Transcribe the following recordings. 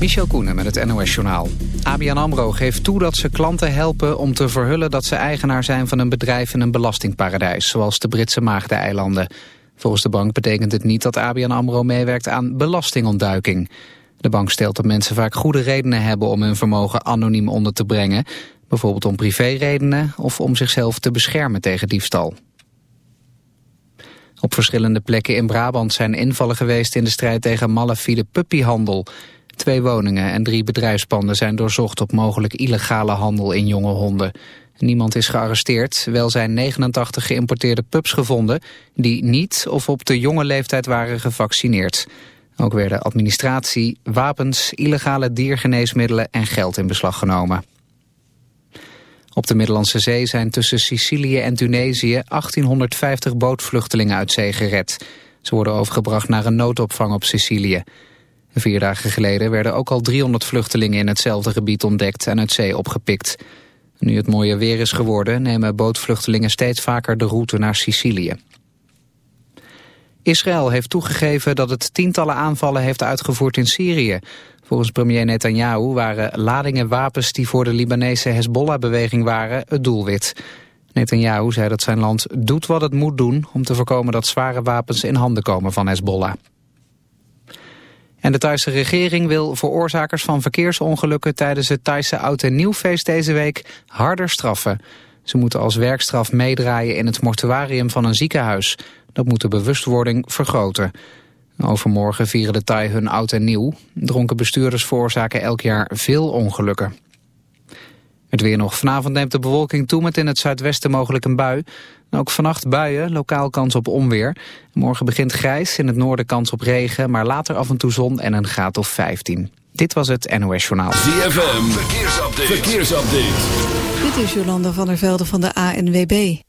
Michel Koenen met het NOS-journaal. ABN AMRO geeft toe dat ze klanten helpen om te verhullen dat ze eigenaar zijn van een bedrijf in een belastingparadijs, zoals de Britse Maagdeneilanden. Volgens de bank betekent het niet dat ABN AMRO meewerkt aan belastingontduiking. De bank stelt dat mensen vaak goede redenen hebben om hun vermogen anoniem onder te brengen, bijvoorbeeld om privéredenen of om zichzelf te beschermen tegen diefstal. Op verschillende plekken in Brabant zijn invallen geweest in de strijd tegen malafide puppyhandel. Twee woningen en drie bedrijfspanden zijn doorzocht op mogelijk illegale handel in jonge honden. Niemand is gearresteerd, wel zijn 89 geïmporteerde pups gevonden die niet of op de jonge leeftijd waren gevaccineerd. Ook werden administratie, wapens, illegale diergeneesmiddelen en geld in beslag genomen. Op de Middellandse Zee zijn tussen Sicilië en Tunesië 1850 bootvluchtelingen uit zee gered. Ze worden overgebracht naar een noodopvang op Sicilië. Vier dagen geleden werden ook al 300 vluchtelingen in hetzelfde gebied ontdekt en uit zee opgepikt. Nu het mooie weer is geworden nemen bootvluchtelingen steeds vaker de route naar Sicilië. Israël heeft toegegeven dat het tientallen aanvallen heeft uitgevoerd in Syrië. Volgens premier Netanyahu waren ladingen wapens die voor de Libanese Hezbollah-beweging waren het doelwit. Netanyahu zei dat zijn land doet wat het moet doen om te voorkomen dat zware wapens in handen komen van Hezbollah. En de Thaise regering wil veroorzakers van verkeersongelukken tijdens het Thaise Oud en Nieuwfeest deze week harder straffen. Ze moeten als werkstraf meedraaien in het mortuarium van een ziekenhuis. Dat moet de bewustwording vergroten. Overmorgen vieren de Thai hun oud en nieuw. Dronken bestuurders veroorzaken elk jaar veel ongelukken. Het weer nog. Vanavond neemt de bewolking toe met in het zuidwesten mogelijk een bui. ook vannacht buien, lokaal kans op onweer. Morgen begint grijs, in het noorden kans op regen... maar later af en toe zon en een graad of 15. Dit was het NOS Journaal. ZFM, verkeersupdate. verkeersupdate. Dit is Jolanda van der Velde van de ANWB.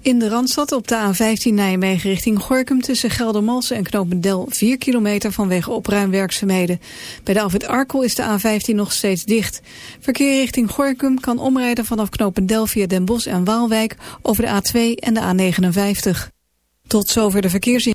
In de Randstad op de A15 Nijmegen richting Gorkum tussen Geldermalsen en Knopendel 4 kilometer vanwege opruimwerkzaamheden. Bij de Alfred Arkel is de A15 nog steeds dicht. Verkeer richting Gorkum kan omrijden vanaf Knopendel via Den Bosch en Waalwijk over de A2 en de A59. Tot zover de verkeersin.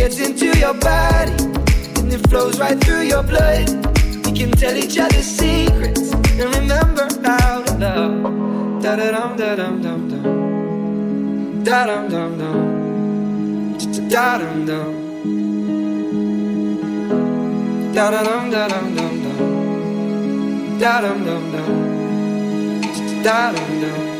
Gets into your body and it flows right through your blood. We can tell each other secrets and remember how to love. Da da dum da dum dum dum. Da dum dum dum. Da dum dum. Da da dum da dum dum dum. Da dum dum dum. Da dum dum.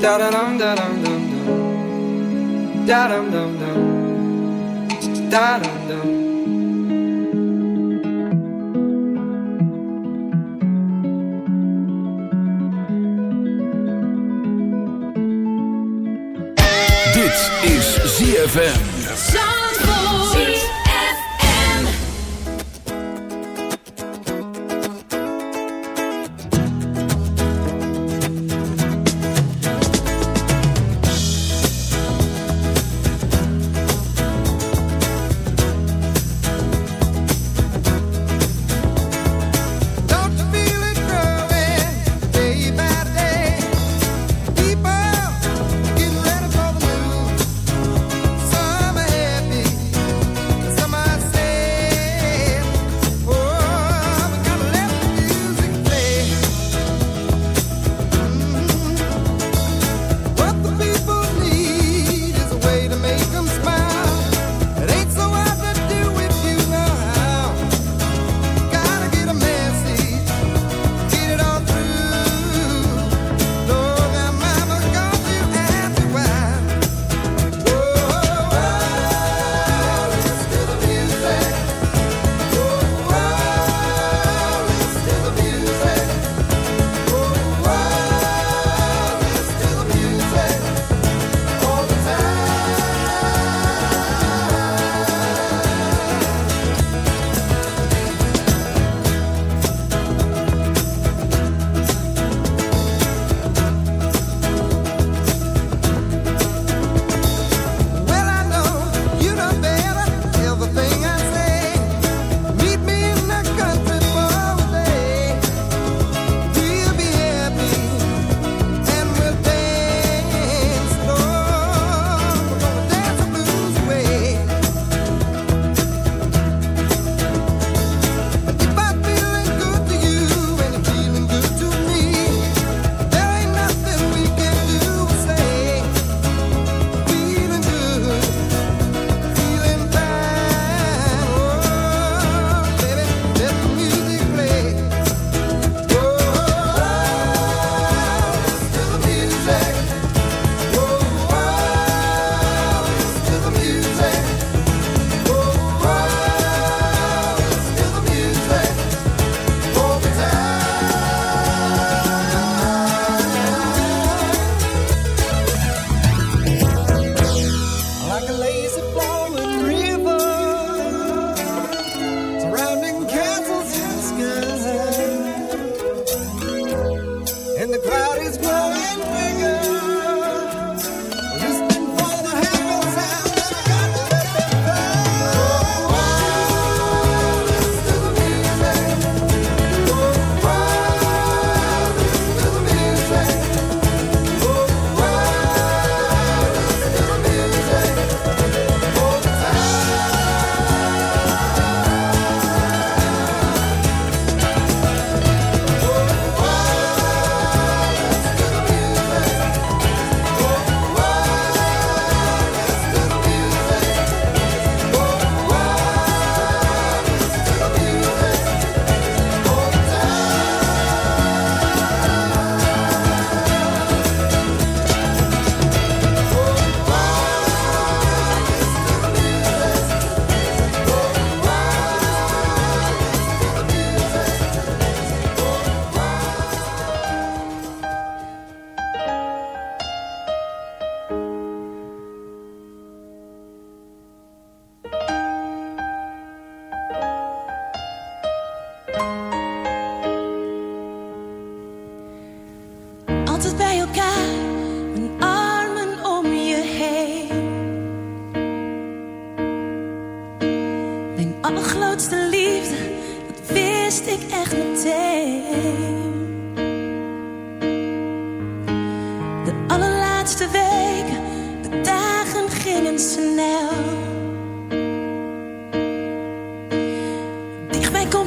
Da da dum da dum dum dum. Da dum dum dum. Da dum dum. Dit is ZFM. Don't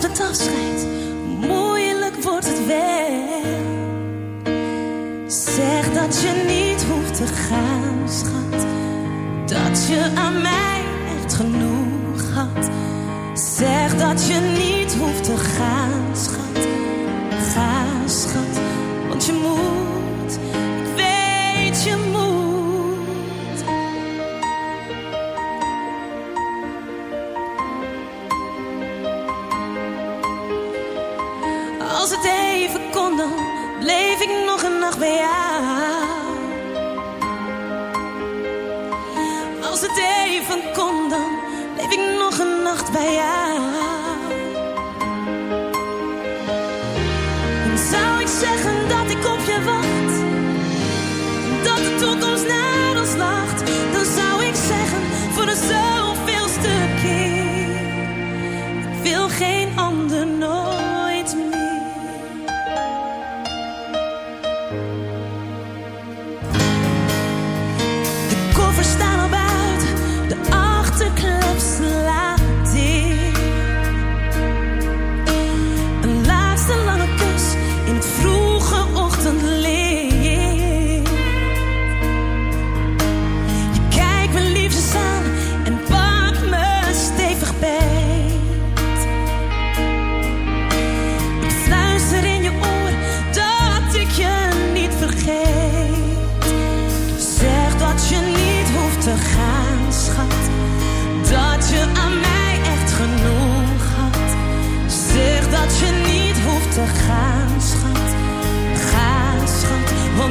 op het afscheid, moeilijk wordt het wel. Zeg dat je niet hoeft te gaan, schat. Dat je aan mij echt genoeg had. Zeg dat je niet hoeft te gaan, schat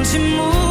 寂寞。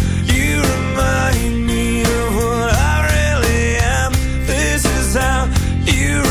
you